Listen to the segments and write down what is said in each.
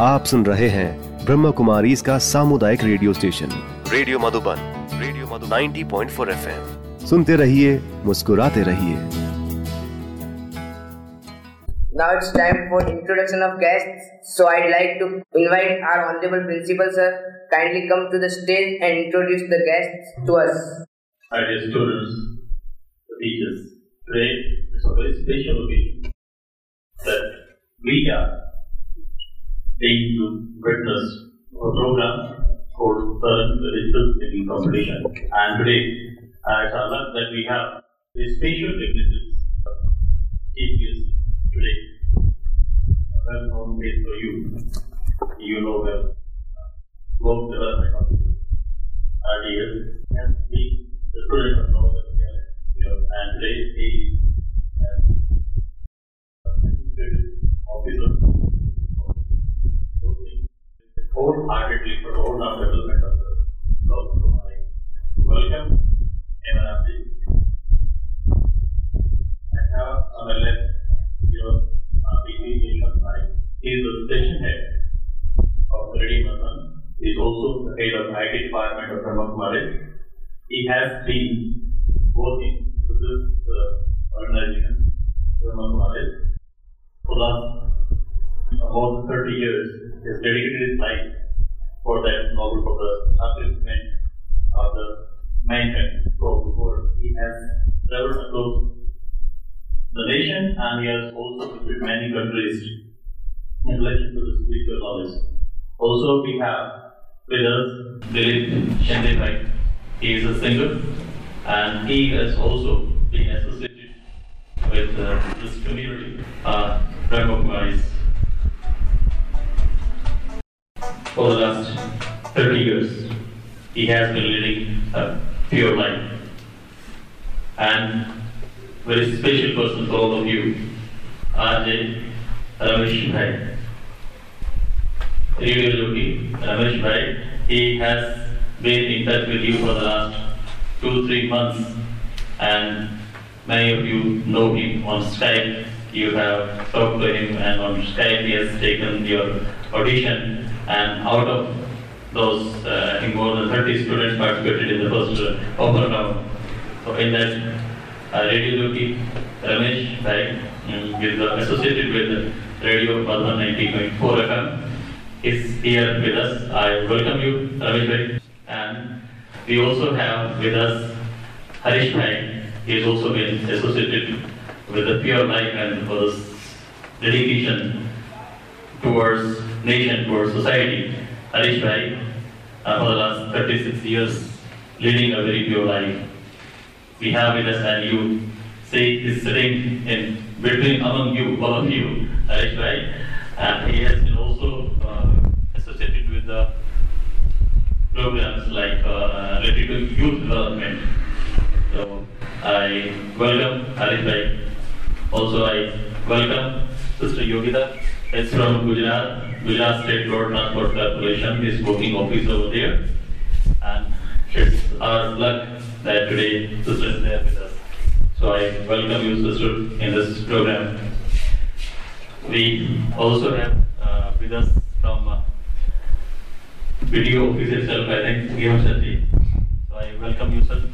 आप सुन रहे हैं ब्रह्म कुमारी इसका सामुदायिक radio station. Radio Madhuban radio Madhuban. 90.4 FM. सुनते रहिए मुस्कुराते रहिए। Now it's time for introduction of guest so I'd like to invite our honourable principal sir kindly to the stage being to witness a program called Third Digital Singing Competition. And today, uh, it's our luck that we have a special dignitaries chief today. A well-known face for you. You know well. Work development officer. RDS has been the student of Northern India. And today he is an administrative officer for the whole development of the North Kumari. Welcome, MNRC. I have on my left your RPP Yeshwant He is the station head of Ready Masan. He is also the head of IT department of Brahma Kumaris. He has been working with this uh, organization, Brahma Kumaris, for the last more than 30 years. Has dedicated his life for that novel, for the upliftment of the mankind the world. He has traveled across the nation and he has also visited many countries in relation to the spiritual knowledge. Also, we have with us Dilip Shendebhai. He is a singer and he has also been associated with uh, this community, uh, Brahma Kumaris, for the last 30 years. He has been leading a pure life. And very special person for all of you, RJ Ramesh Bhai. Radio Yogi Ramesh Bhai, he has been in touch with you for the last two, three months, and many of you know him on Skype. You have talked to him, and on Skype he has taken your audition, and out of those, uh, I think more than 30 students participated in the first uh, open round. So in that, uh, Radio Yogi Ramesh Bhai um, is uh, associated with Radio Madhavan 90.4 FM is here with us. I welcome you, Ramesh Bhai. And we also have with us Harish Bhai. He has also been associated with the Pure Life and for this dedication towards nation, towards society. Harish Bhai, uh, for the last 36 years, leading a very pure life. We have with us, and you say is sitting in between among you, all of you, Harish Bhai, and he has been also uh, associated with the programs like uh, related to youth development. So I welcome Harish Bhai. Also I welcome Sister Yogita. It's from Gujarat, Gujarat State Road Transport Corporation. his booking office over there. And it's our luck that today Sister is there with us. So I welcome you, Sister, in this program. We also have uh, with us from uh, video office itself, I think, Giham. So I welcome you, sir.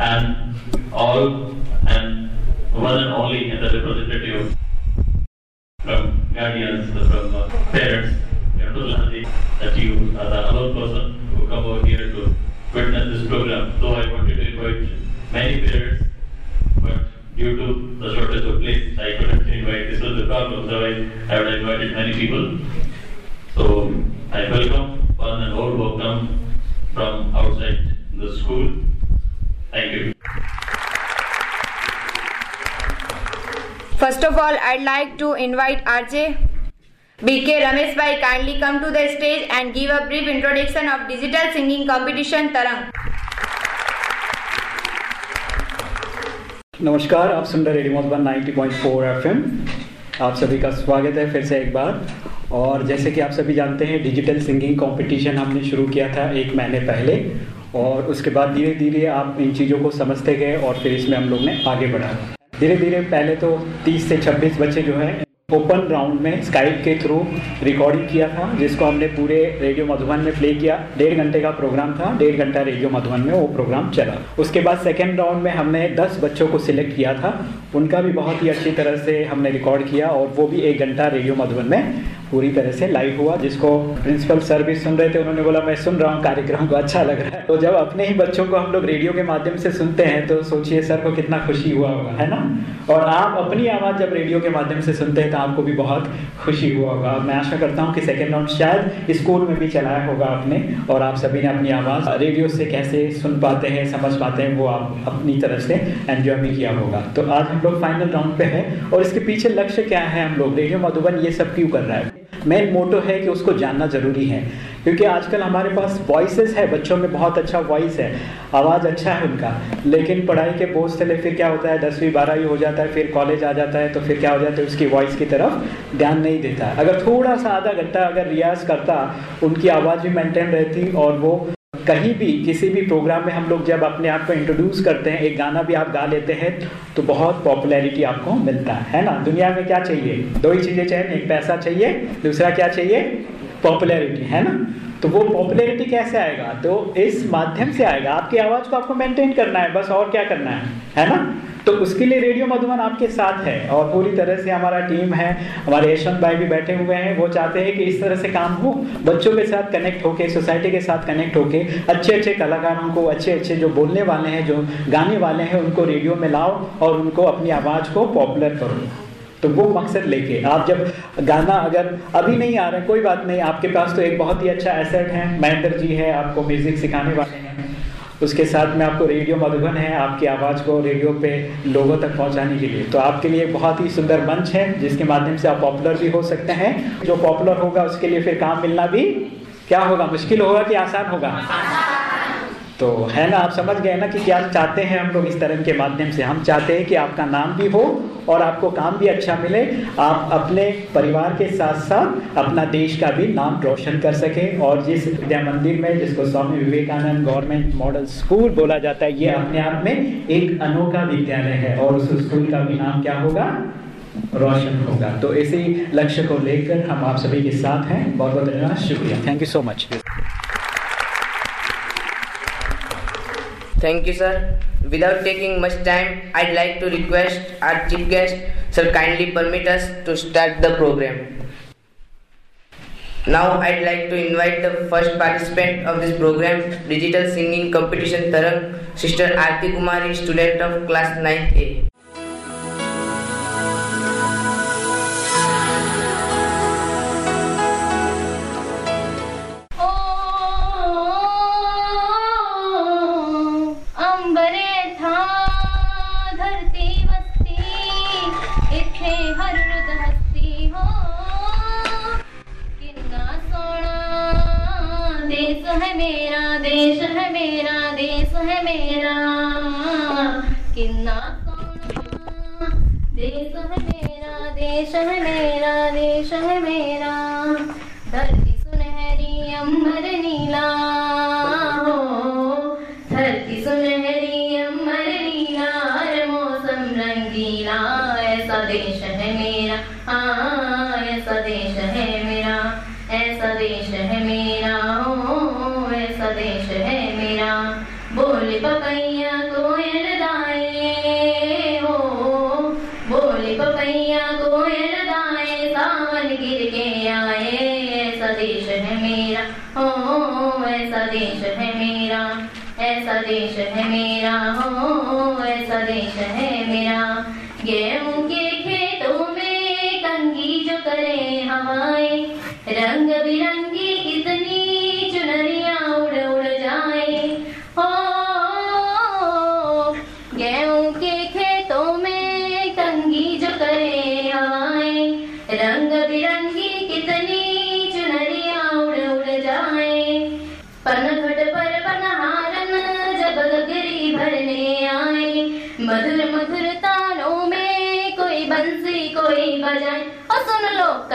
And all and one and only and the representative from guardians, from uh, parents, that you are the alone person who come over here to witness this program. So I wanted to invite many parents, but due to the shortage of place, I couldn't invite. This was the problem, I, I would have invited many people. So I welcome First of all, I'd like to invite RJ BK Ramesh Bhai kindly come to the stage and give a brief introduction of digital singing competition Tarang. नमस्कार आप सुन रहे radio Madhuban 90.4 FM. आप सभी का स्वागत है फिर से एक बार। और जैसे कि आप सभी जानते हैं डिजिटल सिंगिंग कंपटीशन हमने शुरू किया था एक महीने पहले। और उसके बाद धीरे धीरे आप इन चीज़ों को समझते गए और फिर इसमें हम लोग ने आगे बढ़ा। धीरे धीरे पहले तो 30 से 26 बच्चे जो हैं, ओपन राउंड में स्काइप के थ्रू रिकॉर्डिंग किया था, जिसको हमने पूरे रेडियो मधुबन में प्ले किया। डेढ़ घंटे का प्रोग्राम था, डेढ़ घंटा रेडियो मधुबन में वो प्रोग्राम चला। उसके बाद सेकेंड राउंड में हमने दस बच्चों को सिलेक्ट किया था। उनका भी बहुत ही अच्छी तरह से हमने रिकॉर्ड किया और वो भी एक घंटा रेडियो मधुबन में पूरी तरह से लाइव हुआ, जिसको प्रिंसिपल सर भी सुन रहे थे। उन्होंने बोला, मैं सुन रहा हूँ कार्यक्रम को अच्छा लग रहा है। तो जब अपने ही बच्चों को हम लोग रेडियो के माध्यम से सुनते हैं तो सोचिए सर को कितना खुशी हुआ होगा, है ना? और आप अपनी आवाज़ जब रेडियो के माध्यम से सुनते हैं तो आपको भी बहुत खुशी हुआ होगा। मैं आशा करता हूँ कि सेकेंड राउंड शायद स्कूल में भी चलाया होगा आपने, और आप सभी ने अपनी आवाज़ रेडियो से कैसे सुन पाते हैं, समझ पाते हैं, वो आप अपनी तरफ़ से एंजॉय भी किया होगा। तो आज हम लोग फाइनल राउंड पे हैं और इसके पीछे लक्ष्य क्या है हम लोग? रेडियो मधुबन ये सब क्यों कर रहा है? मेन मोटो है कि उसको जानना ज़रूरी है, क्योंकि आजकल हमारे पास वॉइसेस है, बच्चों में बहुत अच्छा वॉइस है, आवाज़ अच्छा है उनका, लेकिन पढ़ाई के बोझ से फिर क्या होता है? दसवीं, बारहवीं हो जाता है, फिर कॉलेज आ जाता है तो फिर क्या हो जाता है? उसकी वॉइस की तरफ़ ध्यान नहीं देता। अगर थोड़ा सा आधा घंटा अगर रियाज करता, उनकी आवाज़ भी मेंटेन रहती और वो कहीं भी, किसी भी प्रोग्राम में हम लोग जब अपने आप को इंट्रोड्यूस करते हैं, एक गाना भी आप गा लेते हैं तो बहुत पॉपुलैरिटी आपको मिलता है ना? दुनिया में क्या चाहिए? दो ही चीज़ें चाहिए, एक पैसा चाहिए, दूसरा क्या चाहिए? पॉपुलैरिटी है ना? तो वो पॉपुलैरिटी कैसे आएगा? तो इस माध्यम से आएगा। आपकी आवाज़ को आपको मेंटेन करना है, बस और क्या करना है? है ना? तो उसके लिए रेडियो मधुबन आपके साथ है और पूरी तरह से हमारा टीम है, हमारे यशवंत भाई भी बैठे हुए हैं, वो चाहते हैं कि इस तरह से काम हो, बच्चों के साथ कनेक्ट होके सोसाइटी के साथ कनेक्ट होके अच्छे अच्छे कलाकारों को अच्छे अच्छे जो बोलने वाले हैं, जो गाने वाले हैं, उनको रेडियो में लाओ और उनको अपनी आवाज़ को पॉपुलर करो। तो वो मकसद लेके, आप जब गाना अगर अभी नहीं आ रहा कोई बात नहीं, आपके पास तो एक बहुत ही अच्छा एसेट है, महेंद्र जी है, आपको म्यूज़िक सिखाने वाले हैं। उसके साथ में आपको रेडियो मधुबन है, आपकी आवाज़ को रेडियो पे लोगों तक पहुँचाने के लिए। तो आपके लिए बहुत ही सुंदर मंच है, जिसके माध्यम से आप पॉपुलर भी हो सकते हैं। जो पॉपुलर होगा, उसके लिए फिर काम मिलना भी? क्या होगा? मुश्किल होगा कि आसान होगा? तो है ना, आप समझ गए ना कि क्या चाहते हैं हम लोग इस तरह के माध्यम से? हम चाहते हैं कि आपका नाम भी हो और आपको काम भी अच्छा मिले। आप अपने परिवार के साथ साथ अपना देश का भी नाम रोशन कर सके और जिस विद्या मंदिर में जिसको Swami Vivekananda government model school बोला जाता है, ये अपने आप में एक अनोखा विद्यालय है और उस स्कूल का भी नाम क्या होगा? रोशन होगा। तो इसी लक्ष्य को लेकर हम आप सभी के साथ हैं। बहुत बहुत धन्यवाद। शुक्रिया। Thank you so much Thank you, sir. Without taking much time, I'd like to request our chief guest, sir, kindly permit us to start the program. Now, I'd like to invite the first participant of this program, Digital Singing Competition Tarang, Sister Aarti Kumari, student of class 9th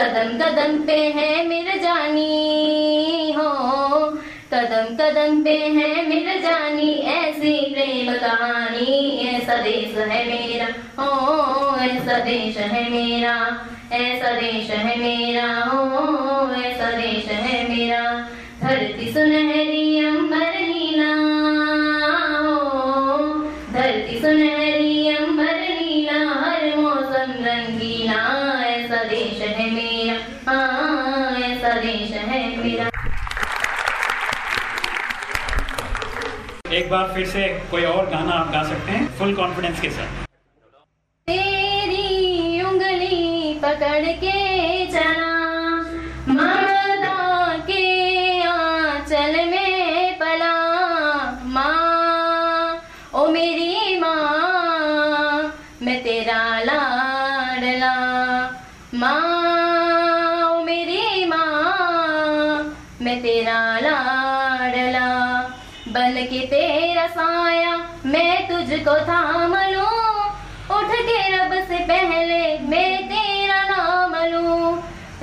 कदम कदम पे है मिल जानी, हो। कदम कदम पे है मिल जानी, ऐसी प्रेम कहानी, ऐसा देश है मेरा, हो। ऐसा देश है मेरा, ऐसा देश है मेरा, हो। ऐसा देश है मेरा, धरती सुनहरी अम्मा एक बार फिर से कोई और गाना आप गा सकते हैं फुल कॉन्फिडेंस के साथ। तेरी उंगली पकड़ के चला तुझको थाम लू उठ के रब से पहले मैं तेरा नाम लू।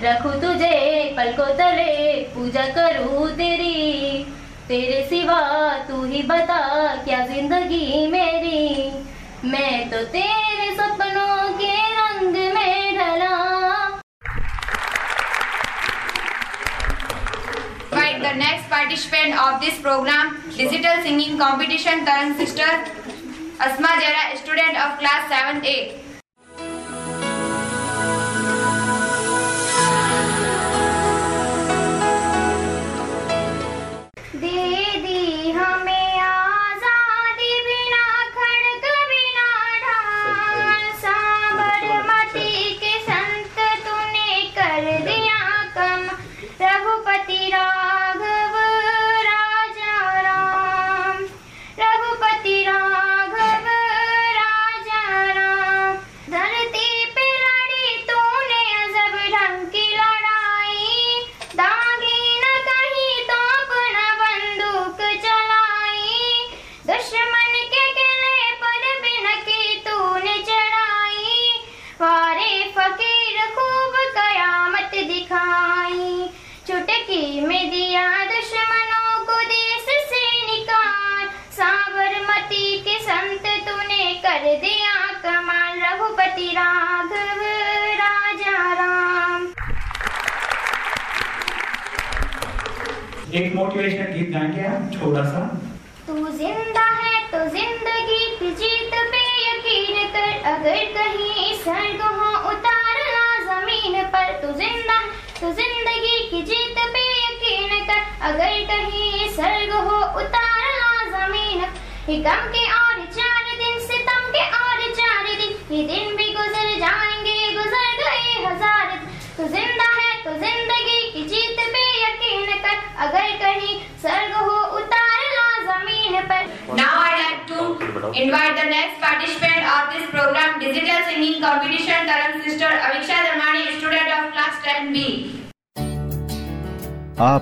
रखू तुझे पलको तले, पूजा करू तेरी। तेरे सिवा तू ही बता क्या ज़िंदगी मेरी। मैं तो तेरे सपनों के रंग में ढला। Next participant of this programme digital singing competition Tarang sister Asma Jara, student of class 7A. cobrar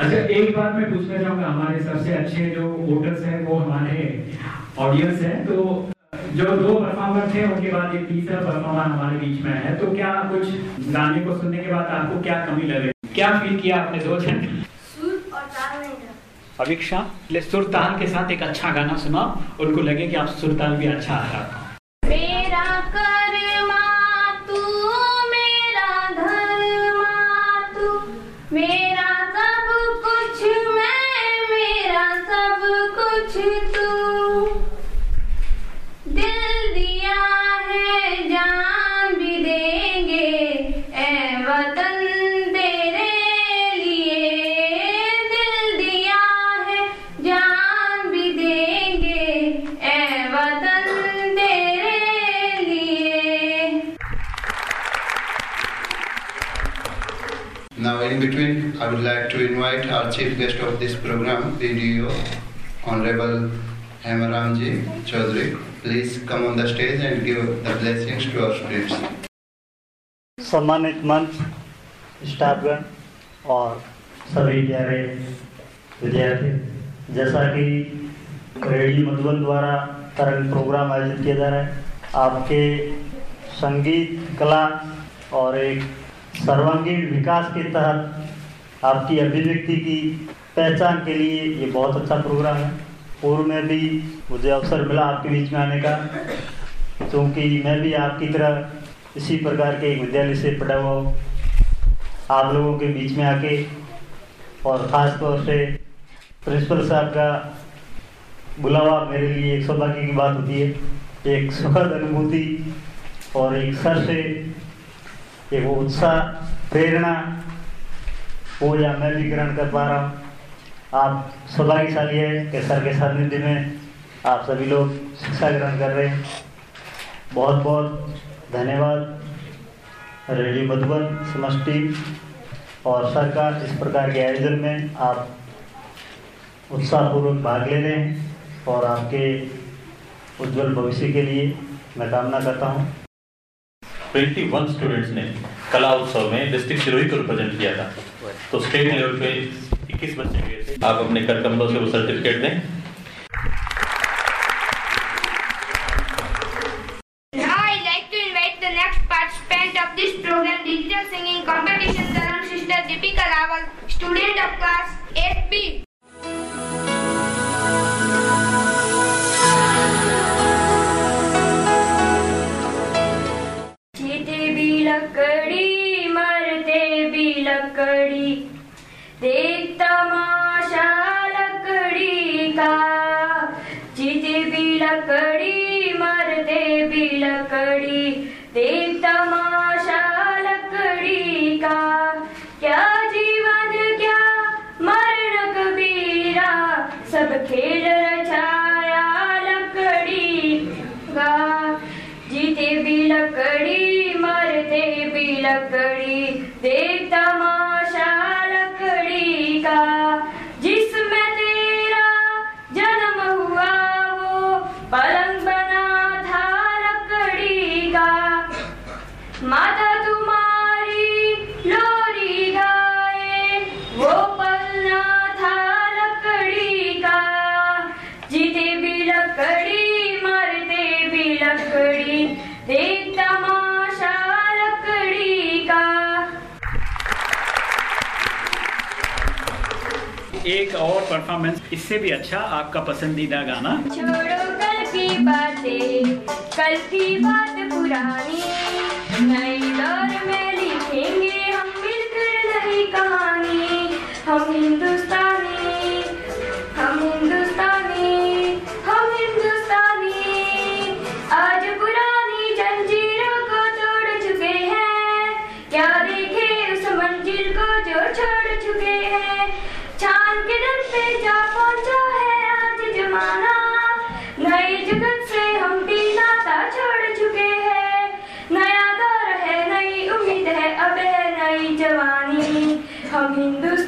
अच्छा एक बात मैं पूछना चाहूँगा हमारे सबसे अच्छे जो वोटर्स हैं वो हमारे ऑडियंस हैं तो जो दो परफॉर्मर थे उनके बाद ये तीसरा परफॉर्मर हमारे बीच में है तो क्या कुछ गाने को सुनने के बाद आपको क्या कमी लगे? क्या फील किया आपने दो जन? अभिक्षा सुर ताल के साथ एक अच्छा गाना सुना उनको लगे कि आप सुर ताल भी अच्छा आ रहा था। Would like to invite our chief guest of this program, BDO, Honorable Hemaramji Chaudhary. Please come on the stage and give the blessings to our students. सम्मानित मंच स्टाफगण और सभी प्यारे विद्यार्थी जैसा कि रेडियो मधुबन द्वारा तरंग प्रोग्राम आयोजित किया जा रहा है आपके संगीत कला और एक सर्वांगीण विकास के तहत आपकी अभिव्यक्ति की पहचान के लिए ये बहुत अच्छा प्रोग्राम है। पूर्व में भी मुझे अवसर मिला आपके बीच में आने का, क्योंकि मैं भी आपकी तरह इसी प्रकार के एक विद्यालय से पढ़ा हुआ हूँ। आप लोगों के बीच में आके और ख़ास तौर से प्रिंसिपल साहब का बुलावा मेरे लिए एक सौभाग्य की बात होती है। एक सुखद अनुभूति और एक सर से एक उत्साह, प्रेरणा वो या मैं भी ग्रहण कर पा रहा हूँ। आप सौभाग्यशाली है कि सर के सानिध्य में आप सभी लोग शिक्षा ग्रहण कर रहे हैं। बहुत बहुत धन्यवाद। रेडियो मधुबन समष्टि और सरकार, इस प्रकार के आयोजन में आप उत्साहपूर्वक भाग ले रहे हैं और आपके उज्जवल भविष्य के लिए मैं कामना करता हूँ। 21 स्टूडेंट्स ने कला उत्सव में डिस्ट्रिक्ट सिरोही को रिप्रेजेंट किया था। तो स्टेट लेवल पे 21 बच्चे गए थे। आप अपने करकंबों से वो सर्टिफिकेट दें। एक और परफॉर्मेंस इससे भी अच्छा आपका पसंदीदा गाना। छोड़ो कल की बातें, कल की बात पुरानी। नए दौर में लिखेंगे हम मिलकर नई कहानी। हम हिंदुस्तानी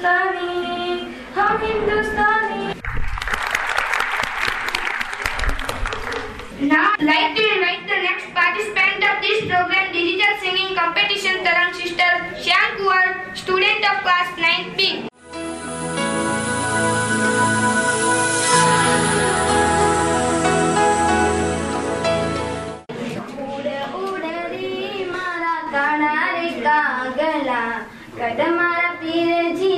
हिंदुस्तानी हम हिंदुस्तानी Now, like to invite the next participant of this program, Digital Singing Competition, Tarang Sister Shyam Kuwar, student of Class 9th B. कदमारा पीर जी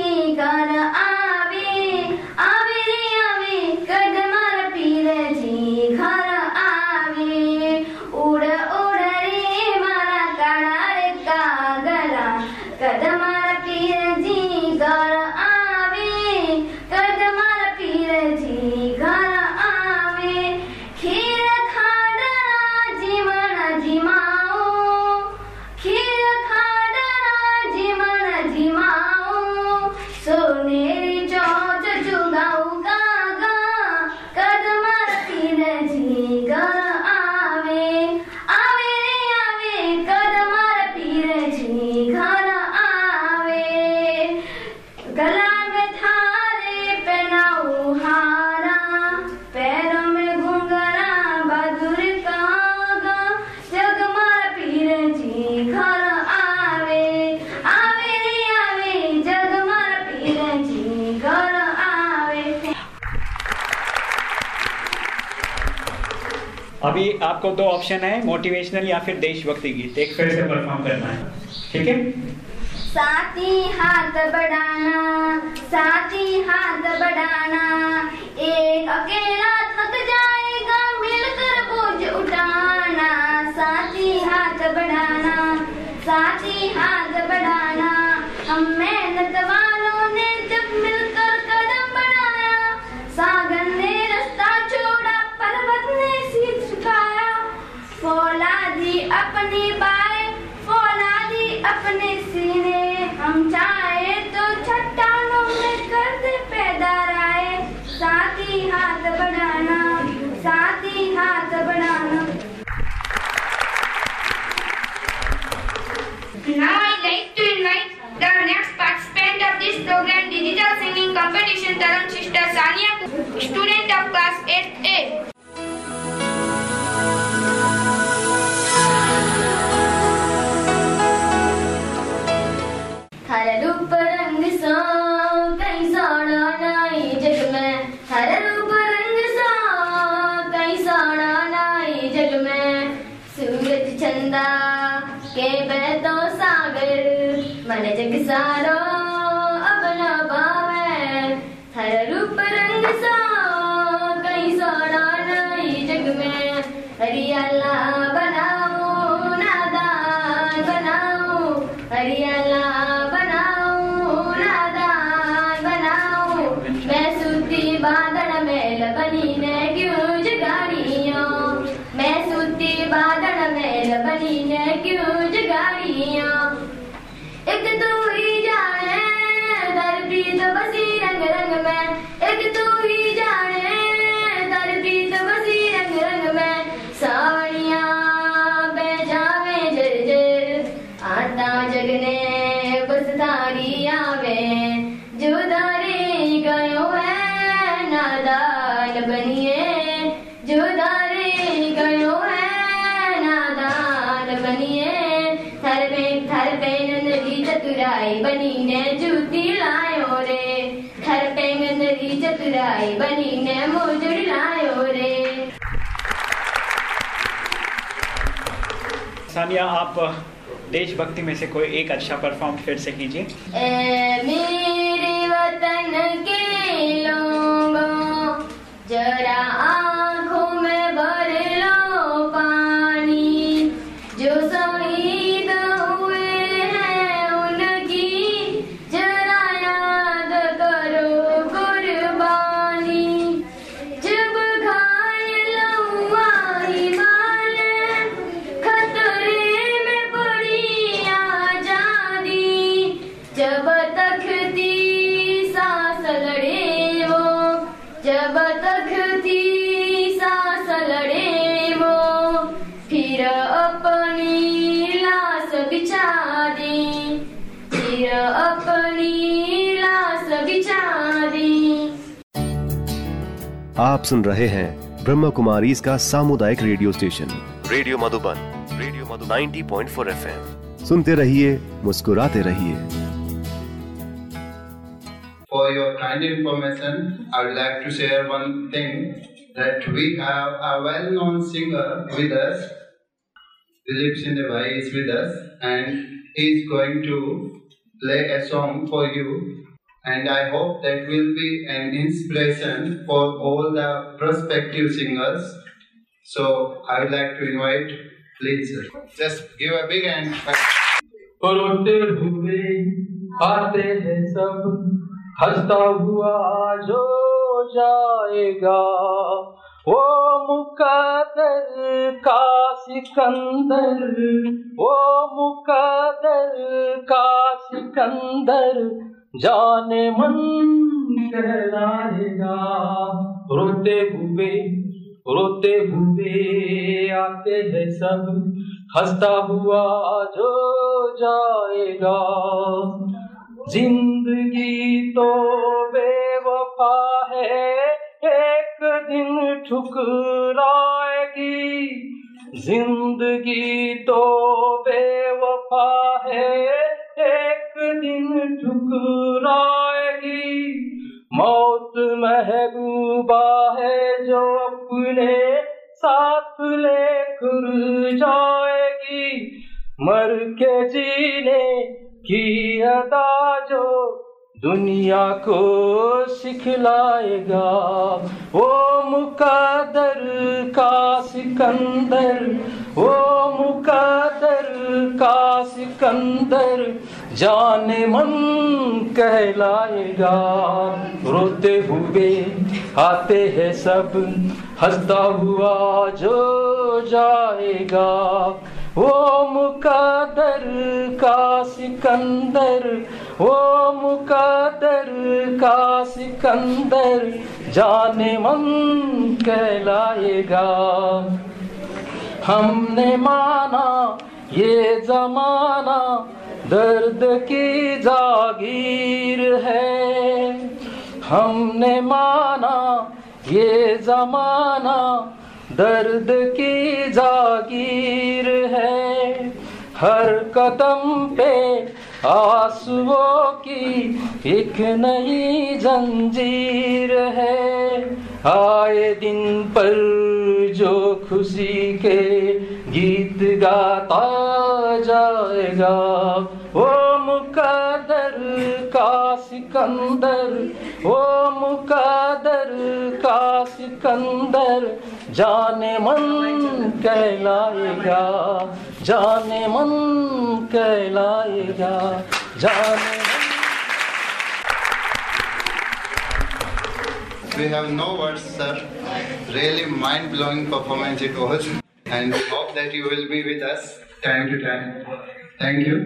आपको दो ऑप्शन है मोटिवेशनल या फिर देशभक्ति गीत। एक फिर से परफॉर्म करना है। ठीक है? साथी हाथ बढ़ाना साथी हाथ बढ़ाना एक अकेले बढ़ाना साथ ही हाथ बढ़ाना Now I'd like to invite the next participant of this program, Digital Singing Competition, Tarun Sister Sania, student of Class 8A. María या आप देशभक्ति में से कोई एक अच्छा परफॉर्म फिर से कीजिए। मेरे वतन के लोगों, जरा आप सुन रहे हैं ब्रह्म कुमारी इसका सामुदायिक radio station radio Madhuban radio Madhuban 90.4 FM सुनते रहिए मुस्कुराते रहिए For your kind information, I would like to share one thing that we have a well-known singer with us. Dilip Sindhbhai is with us and he is going to play a song for you And I hope that will be an inspiration for all the prospective singers. So I would like to invite, please, just give a big hand. रोते हुए आते हैं सब हंसता हुआ जो जाएगा वो मुकदर का सिकंदर वो मुकदर का सिकंदर जाने मन कहलाएगा रोते हुए रोते हुए आते हैं सब। हंसता हुआ जो जाएगा। ज़िंदगी तो बेवफा है, एक दिन ठुकराएगी। ज़िंदगी तो बेवफा है एक दिन ठुकराएगी। मौत महबूबा है जो अपने साथ लेकर जाएगी। मर के जीने की अदा जो दुनिया को सिखलाएगा। वो मुकदर का सिकंदर वो मुकदर का सिकंदर, जाने मन कहलाएगा। रोते हुए आते हैं सब, हंसता हुआ जो जाएगा। वो मुकदर का सिकंदर वो मुकदर का सिकंदर, जाने मन कहलाएगा। हमने माना ये जमाना दर्द की जागीर है। हमने माना ये जमाना दर्द की जागीर है। हर कदम पे आंसुओं की एक नई जंजीर है। आए दिन पर जो खुशी के गीत गाता जाएगा वो मुकदर का सिकंदर वो मुकदर का सिकंदर, जाने मन कहलाएगा, जाने मन कहलाएगा, जाने मन We have no words, sir. Really mind blowing performance it was. And we hope that you will be with us time to time. Thank you.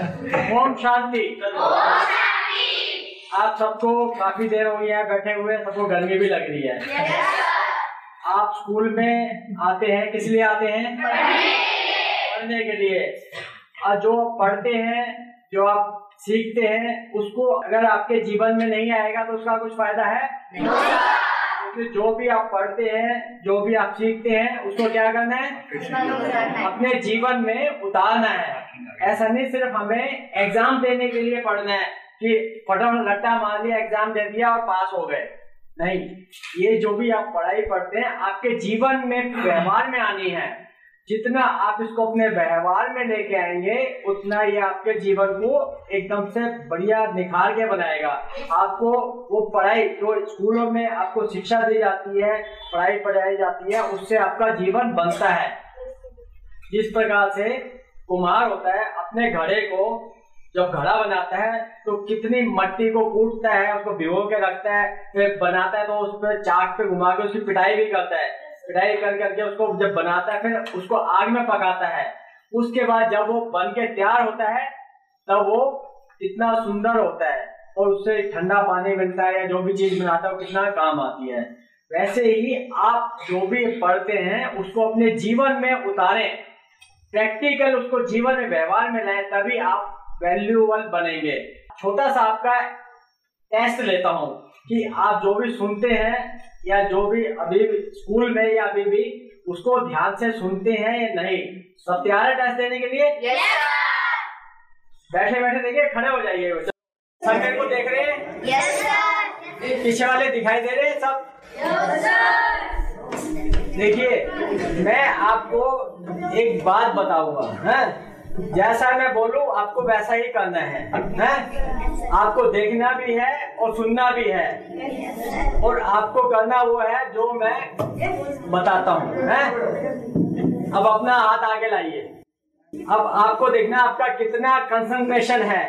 Om Shanti आप सबको काफ़ी देर हो गई है बैठे हुए सबको गर्मी भी लग रही है आप स्कूल में आते हैं किस लिए आते हैं पढ़ने के लिए और जो पढ़ते हैं जो आप सीखते हैं, उसको अगर आपके जीवन में नहीं आएगा तो उसका कुछ फ़ायदा है? क्योंकि जो भी आप पढ़ते हैं, जो भी आप सीखते हैं, उसको क्या करना है? अपने जीवन में उतारना है। ऐसा नहीं सिर्फ़ हमें एग्ज़ाम देने के लिए पढ़ना है कि फटाफट रट्टा मार लिया एग्ज़ाम दे दिया और पास हो गए। नहीं। ये जो भी आप पढ़ाई पढ़ते हैं, आपके जीवन में व्यवहार में आनी है। जितना आप इसको अपने व्यवहार में लेके आएँगे, उतना ये आपके जीवन को एकदम से बढ़िया निखार के बनाएगा। आपको वो पढ़ाई जो स्कूलों में आपको शिक्षा दी जाती है, पढ़ाई पढ़ाई जाती है, उससे आपका जीवन बनता है। जिस प्रकार से कुम्हार होता है, अपने घड़े को जब घड़ा बनाता है तो कितनी मट्टी को कूटता है, उसको भिगो के रखता है, फिर बनाता है तो उस पर चाक पे घुमा के उसकी पिटाई भी करता है। पिटाई कर करके उसको जब बनाता है, फिर उसको आग में पकाता है। उसके बाद जब वो बन के तैयार होता है, तब वो इतना सुंदर होता है और उससे ठंडा पानी मिलता है या जो भी चीज़ बनाता है, वो कितना काम आती है। वैसे ही आप जो भी पढ़ते हैं, उसको अपने जीवन में उतारें। प्रैक्टिकल उसको जीवन में व्यवहार में लाए, तभी आप वैल्यूबल बनेंगे। छोटा सा आपका टेस्ट लेता हूँ कि आप जो भी सुनते हैं या जो भी अभी भी स्कूल में या अभी भी उसको ध्यान से सुनते हैं या नहीं? सब तैयार है टेस्ट देने के लिए बैठे बैठे देखिए खड़े हो जाइए। सब मेरे को देख रहे हैं? पीछे वाले दिखाई दे रहे हैं सब? देखिए मैं आपको एक बात बताऊँगा हैं? जैसा मैं बोलूँ, आपको वैसा ही करना है, हैं? आपको देखना भी है और सुनना भी है। और आपको करना वो है जो मैं बताता हूँ अब अपना हाथ आगे लाइए। अब आपको देखना आपका कितना कंसंट्रेशन है।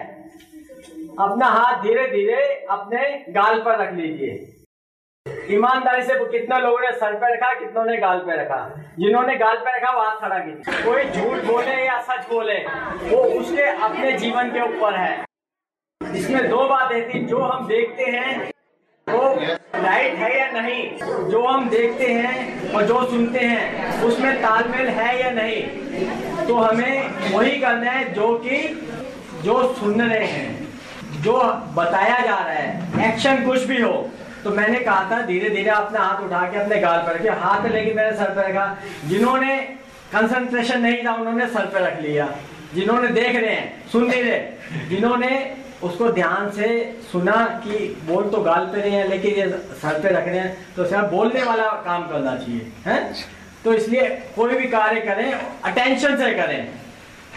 अपना हाथ धीरे धीरे अपने गाल पर रख लीजिए। ईमानदारी से कितना लोगों ने सर पे रखा, कितनों ने गाल पे रखा। जिन्होंने गाल पे रखा, वो हाथ खड़ा कीजिए कोई झूठ बोले या सच बोले, वो उसके अपने जीवन के ऊपर है। इसमें दो बातें थी, जो हम देखते हैं, वो राइट है या नहीं, जो हम देखते हैं और जो सुनते हैं, उसमें तालमेल है या नहीं। तो हमें वही करना है, जो कि, जो सुन रहे हैं, जो बताया जा रहा है। एक्शन कुछ भी हो तो मैंने कहा था, धीरे धीरे अपना हाथ उठा के अपने गाल पर रखे। हाथ लेके मेरे सर पर रखा। जिन्होंने कंसंट्रेशन नहीं था, उन्होंने सर पर रख लिया। जिन्होंने देख रहे हैं, सुन नहीं रहे। जिन्होंने उसको ध्यान से सुना कि बोल तो गाल पे रहे हैं, लेकिन ये सर पे रख रहे हैं तो सिर्फ़ बोलने वाला काम करना चाहिए, है? तो इसलिए कोई भी कार्य करें अटेंशन से करें।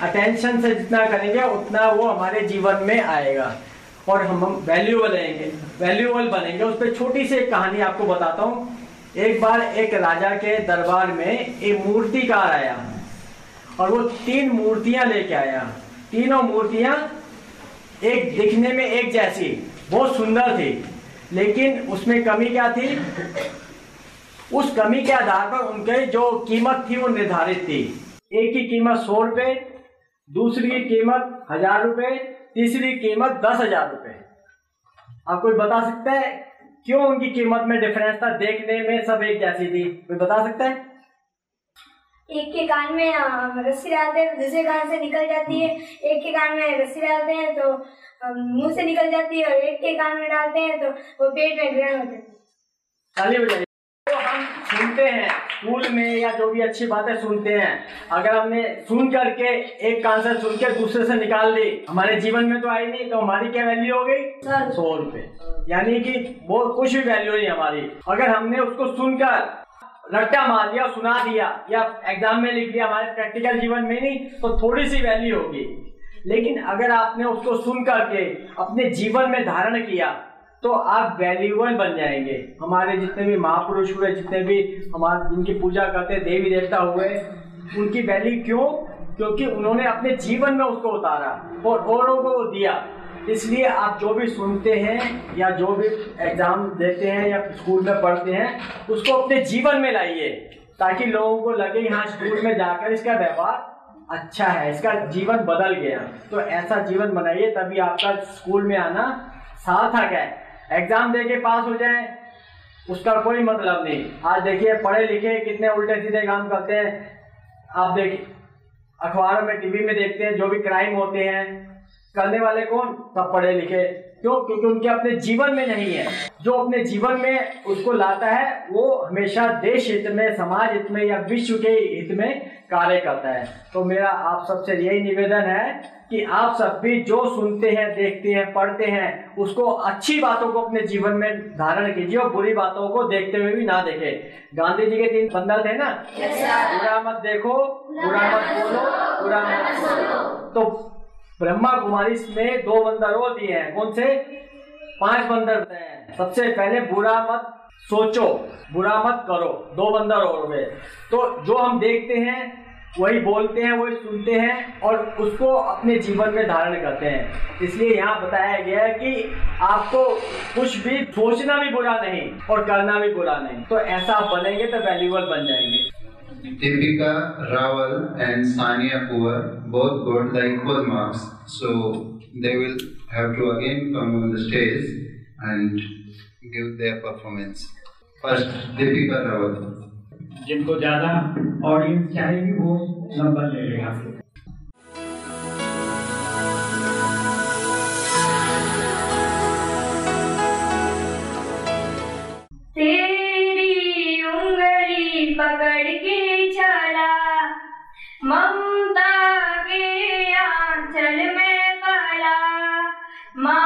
अटेंशन से जितना करेंगे, उतना वो हमारे जीवन में आएगा। और हम हम वैल्यूबल रहेंगे। वैल्यूबल बनेंगे। उस पर छोटी सी एक कहानी आपको बताता हूँ। एक बार एक राजा के दरबार में एक मूर्तिकार आया और वो तीन मूर्तियाँ लेके आया। तीनों मूर्तियाँ एक दिखने में एक जैसी, बहुत सुंदर थी। लेकिन उसमें कमी क्या थी? उस कमी के आधार पर उनके जो कीमत थी वो निर्धारित थी। एक की कीमत सौ रुपए, दूसरी की कीमत हज़ार रुपए तीसरी कीमत दस हज़ार रुपए आप कोई बता सकता है क्यों उनकी कीमत में डिफरेंस था? देखने में सब एक जैसी थी। कोई बता सकता है? एक के कान में रस्सी डालते हैं दूसरे कान से निकल जाती है। एक के कान में रस्सी डालते हैं तो मुँह से निकल जाती है और एक के कान में डालते हैं तो वो पेट में ग्रहण हैं ताली बजाइए तो हम सुनते हैं। स्कूल में या जो भी अच्छी बातें सुनते हैं। अगर हमने सुन करके एक कान से सुन के दूसरे से निकाल दी हमारे जीवन में तो आई नहीं तो हमारी क्या वैल्यू हो गई? सौ रुपए। यानी कि वो कुछ भी वैल्यू नहीं हमारी। अगर हमने उसको सुनकर रट्टा मार दिया सुना दिया या एग्ज़ाम में लिख दिया हमारे प्रैक्टिकल जीवन में नहीं तो थोड़ी सी वैल्यू होगी। लेकिन अगर आपने उसको सुन करके अपने जीवन में धारण किया तो आप वैल्यूबल बन जाएँगे। हमारे जितने भी महापुरुष हुए, जितने भी हमारे, जिनकी पूजा करते, देवी देवता हुए, उनकी वैल्यू क्यों? क्योंकि उन्होंने अपने जीवन में उसको उतारा और औरों को दिया। इसलिए आप जो भी सुनते हैं या जो भी एग्ज़ाम देते हैं या स्कूल में पढ़ते हैं, उसको अपने जीवन में लाइए, ताकि लोगों को लगे हाँ स्कूल में जाकर इसका व्यवहार अच्छा है, इसका जीवन बदल गया। तो ऐसा जीवन बनाइए, तभी आपका स्कूल में आना सार्थक है। एग्ज़ाम दे के पास हो जाए, उसका कोई मतलब नहीं। आज देखिए पढ़े लिखे कितने उल्टे सीधे काम करते हैं। आप देखिए अखबारों में, टीवी में देखते हैं, जो भी क्राइम होते हैं, करने वाले कौन? सब पढ़े लिखे क्यों? क्योंकि उनके अपने जीवन में नहीं है। जो अपने जीवन में उसको लाता है, वो हमेशा देश हित में, समाज हित में या विश्व के हित में कार्य करता है। तो मेरा आप सबसे यही निवेदन है कि आप सब भी जो सुनते हैं देखते हैं पढ़ते हैं उसको अच्छी बातों को अपने जीवन में धारण कीजिए और बुरी बातों को देखते हुए भी ना देखे। गांधी जी के तीन बंदर थे ना? बुरा मत देखो बुरा मत बोलो बुरा मत बोलो तो ब्रह्मा कुमारी में दो बंदर और दिए हैं। कौन से? पाँच बंदर हैं। सबसे पहले बुरा मत सोचो बुरा मत करो दो बंदर और हुए। तो जो हम देखते हैं वही बोलते हैं, वही सुनते हैं और उसको अपने जीवन में धारण करते हैं। इसलिए यहाँ बताया गया है कि आपको कुछ भी सोचना भी बुरा नहीं और करना भी बुरा नहीं। तो ऐसा आप बनेंगे तो वैल्यूबल बन जाएँगे। Deepika, Rawal and Sania Kuwar both got like good marks so they will have to again come on the stage and give their performance first Deepika Rawal जिनको ज़्यादा ऑडियंस चाहेगी वो नंबर ले लेगा उंगली पकड़ के चला। ममता के आंचल में पला। माँ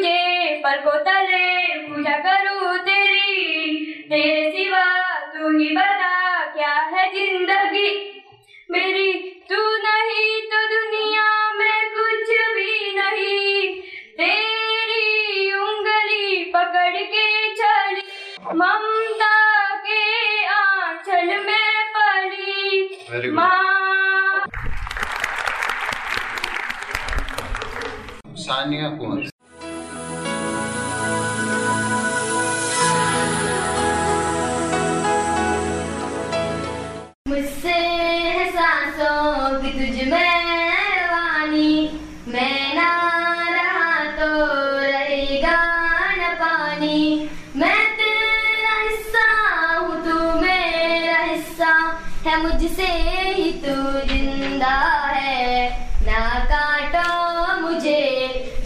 तुझे पर को तले पूजा करूँ तेरी। तेरे सिवा तू ही बता क्या है ज़िंदगी? मेरी तू नहीं तो दुनिया में कुछ भी नहीं। तेरी उंगली पकड़ के चली। ममता के आंचल में पली good. माँ। सानिया कुमार।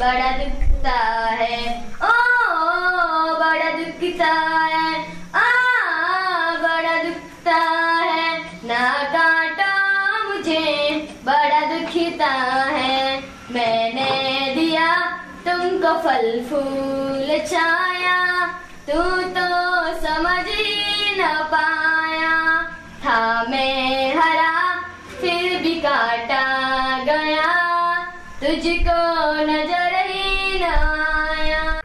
बड़ा दुखता है। ओ, बड़ा दुखता है। आ, बड़ा दुखता है। ना काटो मुझे, बड़ा दुखता है। मैंने दिया तुमको फल फूल छाया। तू तो समझ ही न पाया। था मैं हरा, फिर भी काटा गया। तुझको नज़र ही न आया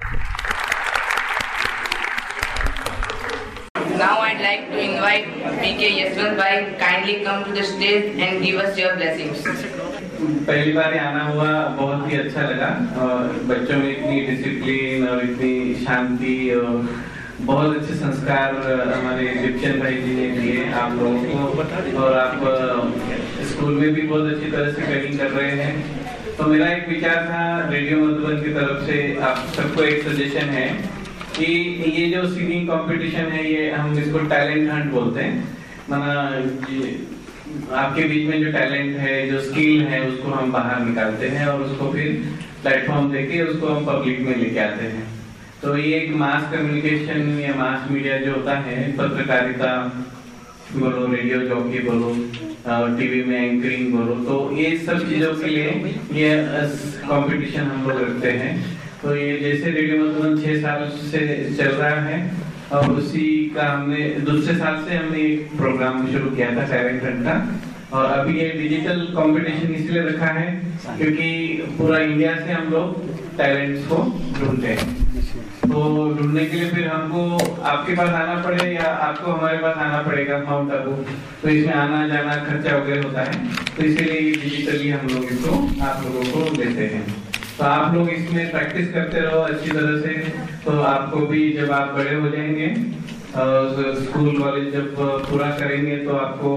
Now I'd like to invite PK Yaswant Bhai kindly come to the stage and give us your blessings. पहली बार आना हुआ, बहुत ही अच्छा लगा। और बच्चों में इतनी डिसिप्लिन और इतनी शांति और बहुत अच्छे संस्कार हमारे दीपचंद भाई जी ने दिए आप लोगों को। और आप स्कूल में भी बहुत अच्छी तरह से ट्रेनिंग कर रहे हैं। तो मेरा एक विचार था रेडियो मधुबन की तरफ़ से आप सबको एक सजेशन है। कि ये जो सिंगिंग कंपटीशन है, ये हम इसको टैलेंट हंट बोलते हैं, माना आपके बीच में जो टैलेंट है, जो स्किल है, उसको हम बाहर निकालते हैं और उसको फिर प्लेटफॉर्म देके उसको हम पब्लिक में लेके आते हैं। तो ये एक मास कम्युनिकेशन या मास मीडिया जो होता है, पत्रकारिता बोलो रेडियो जॉकी बोलो टीवी में एंकरिंग बोलो तो ये सब चीज़ों के लिए ये कंपटीशन हम लोग रखते हैं। तो ये जैसे रेडियो मधुबन छह साल से चल रहा है, और उसी का हमने, दूसरे साल से हमने एक प्रोग्राम शुरू किया था टैलेंट हंट का, और अभी ये डिजिटल कंपटीशन इसलिए रखा है क्योंकि पूरा इंडिया से हम लोग टैलेंट्स को ढूंढते हैं। तो ढूँढने के लिए फिर हमको, आपके पास आना पड़े या आपको हमारे पास आना पड़ेगा माउंट आबू तो इसमें आना, जाना, खर्चा वगैरह होता है। तो इसीलिए डिजिटली हम लोग इसको आप लोगों को देते हैं। तो आप लोग इसमें प्रैक्टिस करते रहो अच्छी तरह से तो आपको भी जब आप बड़े हो जाएँगे स्कूल कॉलेज जब पूरा करेंगे तो आपको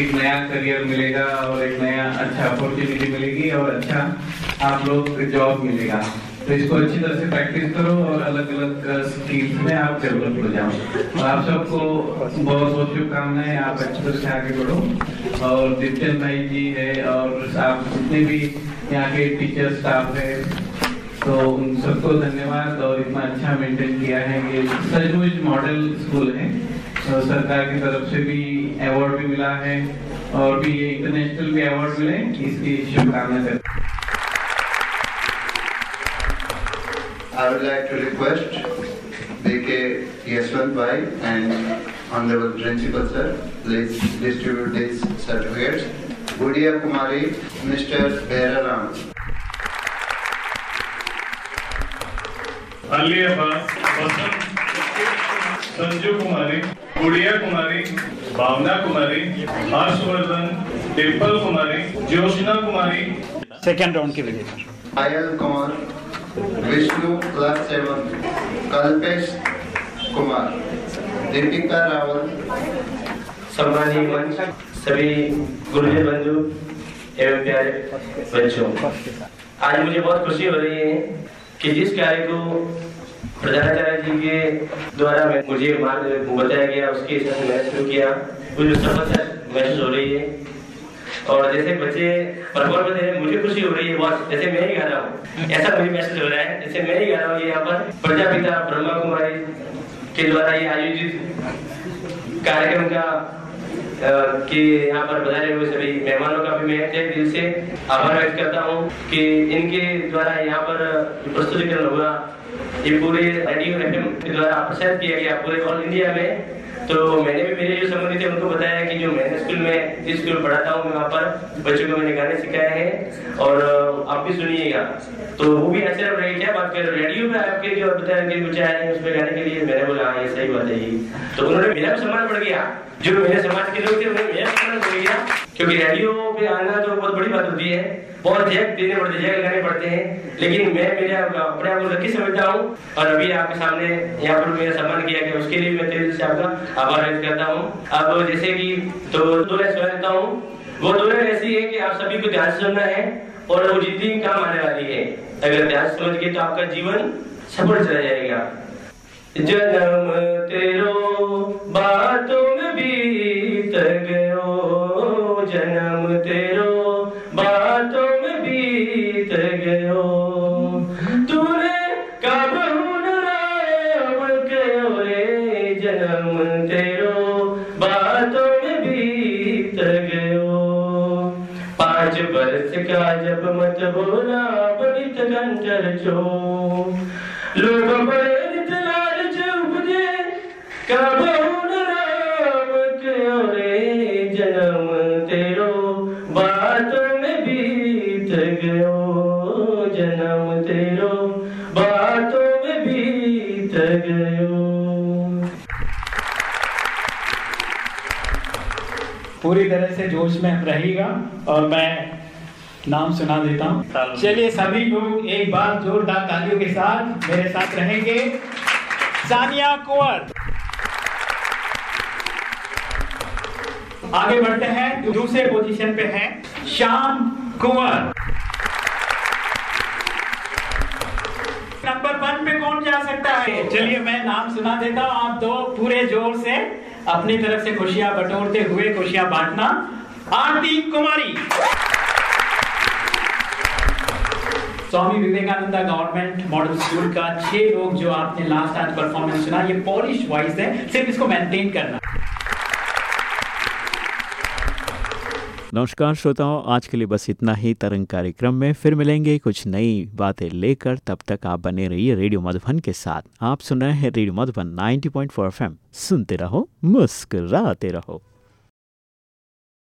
एक नया करियर मिलेगा और एक नया अच्छा अपॉर्चुनिटी मिलेगी और अच्छा आप लोग जॉब मिलेगा। तो इसको अच्छी तरह से प्रैक्टिस करो और अलग अलग स्किल्स में आप डेवलप हो जाओ। तो आप सबको बहुत बहुत शुभकामनाएँ, आप अच्छी तरह से आगे बढ़ो। और दीपचंद भाई जी है और आप जितने भी यहाँ के टीचर स्टाफ है तो उन सबको धन्यवाद। और इतना अच्छा मेंटेन किया है ये सचमुच मॉडल स्कूल है। तो सरकार की तरफ़ से भी अवार्ड भी मिला है और भी ये इंटरनेशनल भी अवार्ड मिले, इसकी शुभकामना करते हैं। I would like to request BK Yaswant Bhai and Honorable Principal Sir, please distribute these certificates. Gudiya Kumari, Mr. Bhera Ram. Ali Abbas Basant Sanju Kumari Gudiya Kumari Bhavana Kumari Harshvardhan Dimple Kumari Jyotna Kumari second round के विजेता Ayal Kumar, Vishnu class 7, Kalpesh Kumar, Deepika Rawal, सम्मानीय मंच सभी गुरुजन बंधु एवं प्यारे बच्चों आज मुझे बहुत खुशी हो रही है कि जिस कार्य को प्रधानाचार्य जी के द्वारा मुझे मार्ग बताया गया उसके से शुरू किया। मुझे सफलता महसूस हो रही है। और जैसे बच्चे परफॉर्म कर हैं मुझे खुशी हो रही है, बहुत जैसे मैं ही गा रहा हूँ ऐसा मुझे महसूस हो रहा है? जैसे मैं ही गा रहा हूँ यहाँ पर प्रजापिता ब्रह्मा कुमारी के द्वारा ये आयोजित कार्यक्रम का कि यहाँ पर बधाई हुए सभी मेहमानों का भी मैं दिल से आभार व्यक्त करता हूँ कि इनके द्वारा यहाँ पर प्रस्तुतिकरण हुआ, ये पूरे रेडियो एफएम के द्वारा प्रसारित किया गया, पूरे ऑल इंडिया में तो मैंने भी मेरे जो संबंधित है उनको बताया कि जो मैंने स्कूल में, जिस स्कूल में पढ़ाता हूँ वहाँ पर बच्चों को मैंने गाने सिखाए हैं। और आप भी सुनिएगा। तो वो भी ऐसे रहे क्या बात कर रेडियो में आपके जो बताया कि कुछ आए उसमें गाने के लिए, मैंने बोला हाँ ये सही बात है तो उन्होंने मेरा भी सम्मान बढ़ गया। जो मेरे समाज के लोग थे उन्होंने मेरा सम्मान बढ़ गया। क्योंकि रेडियो पे आना तो बहुत बड़ी बात होती है। बहुत जैक देने पड़ते जैक लगाने पड़ते हैं। लेकिन मैं मेरे अपने आप को लकी समझता हूँ। और अभी आपके सामने यहाँ पर मेरा सम्मान किया गया, उसके लिए मैं तेरे से आपका आभार व्यक्त करता हूँ। अब जैसे कि तो दो सुना देता हूँ। वो दो ऐसी है कि आप सभी को ध्यान से सुनना है और वो जितनी काम आने वाली है, अगर ध्यान समझ गए तो आपका जीवन सफल चला जाएगा। जन्म तेरो बातों में गयो जन्म तेरो, बातों में बीत गयो। तूने कब बरस का जब मत बोला बड़ित कंटर चो लोग बड़े नित लालच उपजे, कब पूरी तरह से जोश में रहेगा और मैं नाम सुना देता हूँ। चलिए सभी लोग एक बार जोरदार तालियों के साथ मेरे साथ रहेंगे सानिया कुंवर। आगे बढ़ते हैं दूसरे पोजीशन पे हैं श्याम कुंवर। नंबर वन पे कौन जा सकता है? चलिए मैं नाम सुना देता हूँ आप दो पूरे ज़ोर से अपनी तरफ़ से खुशियाँ बटोरते हुए खुशियाँ बांटना Aarti Kumari. Swami Vivekananda government model school का छह लोग जो आपने लास्ट आज परफॉर्मेंस सुना, ये पॉलिश वॉइस है, सिर्फ़ इसको मेंटेन करना। नमस्कार श्रोताओं, आज के लिए बस इतना ही। तरंग कार्यक्रम में फिर मिलेंगे कुछ नई बातें लेकर। तब तक आप बने रहिए रेडियो मधुबन के साथ। आप सुन रहे हैं रेडियो मधुबन 90.4 एफएम। सुनते रहो, मुस्कुराते रहो।